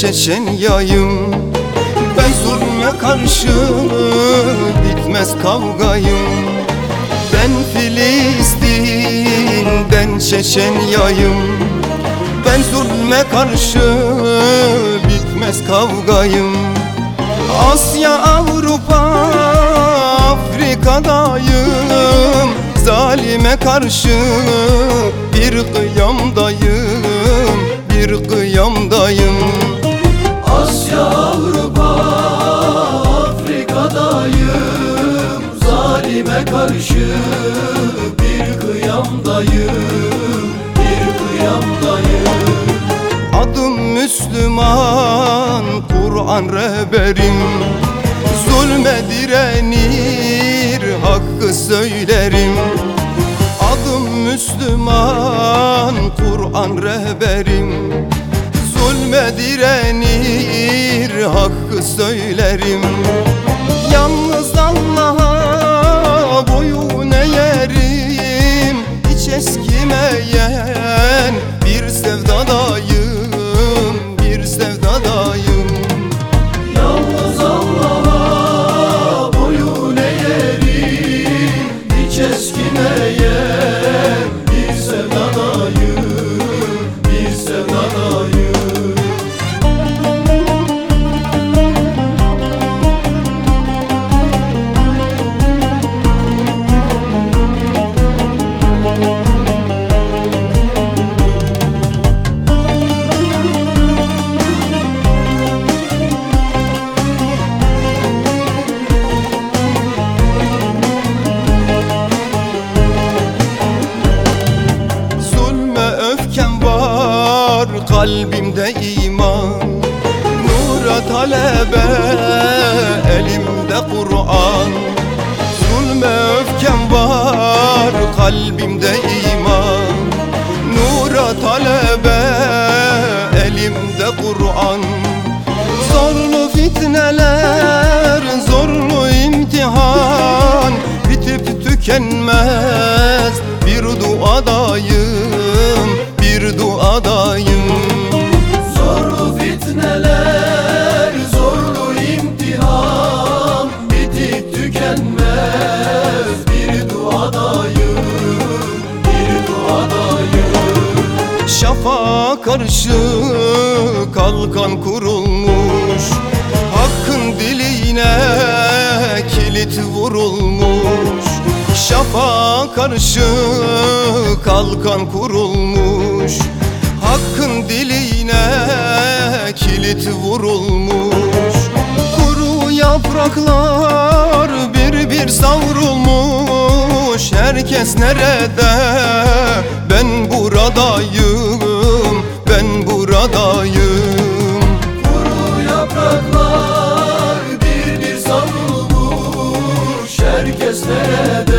Çeçenya'yım. Ben zulme karşı bitmez kavgayım. Ben Filistin'den Çeçenya'yım. Ben zulme karşı bitmez kavgayım. Asya, Avrupa, Afrika'dayım. Zalime karşı bir kıyamdayım Zalime karşı bir kıyamdayım Bir kıyamdayım. Adım Müslüman, Kur'an rehberim. Zulme direnir, hakkı söylerim. Adım Müslüman, Kur'an rehberim. Zulme direnir, hakkı söylerim. Yalnız kalbimde iman. Nura talebe elimde Kur'an. Zulme öfkem var kalbimde iman. Nura talebe elimde Kur'an. Zorlu fitneler, zorlu imtihan. Bitip tükenmez bir duadayım, Şafağa karşı kalkan kurulmuş. Hakkın diline kilit vurulmuş. Şafağa karşı kalkan kurulmuş. Hakkın diline kilit vurulmuş. Kuru yapraklar bir bir savrulmuş. Herkes nerede? Ben buradayım, Herkes